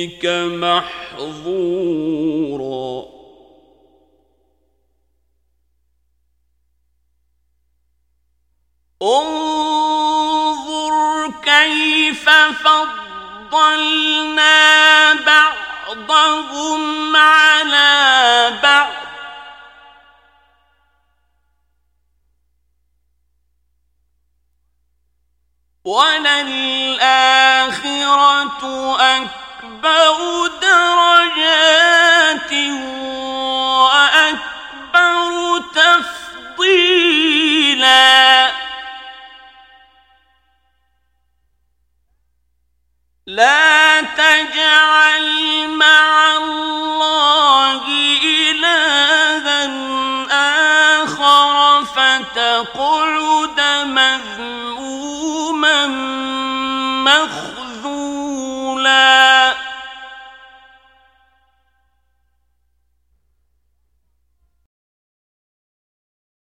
ربك محظورا. انظر كيف فضلنا بعضهم على بعض. وللآخرة أكبر. لا تجعل مع الله إلها آخر فتقعد مذموما مخ